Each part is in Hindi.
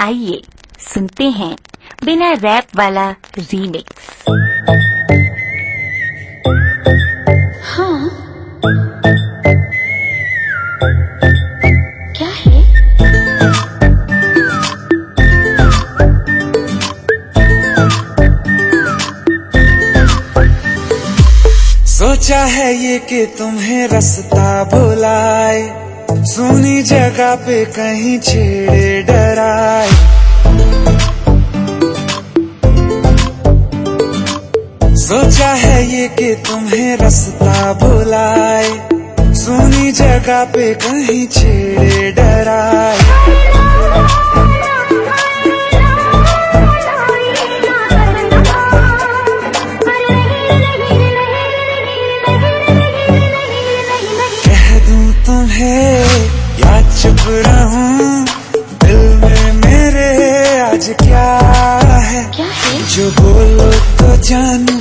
आइए सुनते हैं बिना रैप वाला रीमिक्स हाँ। क्या है? सोचा है ये कि तुम्हें रास्ता बुलाए सुनी जगह पे कहीं छेड़े डराए सोचा है ये कि तुम्हें रास्ता बुलाए सुनी जगह पे कहीं छेड़े डराए। कह दूँ तुम्हें या चुप रहूँ दिल में मेरे आज क्या है? क्या है? जो बोलो तो जानू।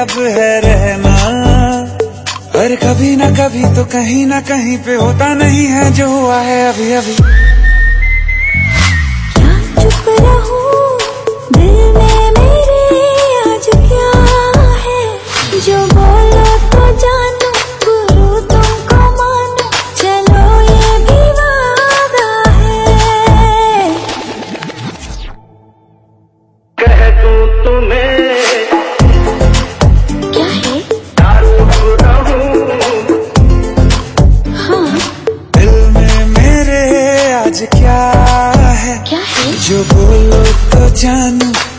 अब है रहना। पर कभी ना कभी तो कहीं ना कहीं पे होता नहीं है जो हुआ है अभी अभी क्या चुप रहूँ। जानो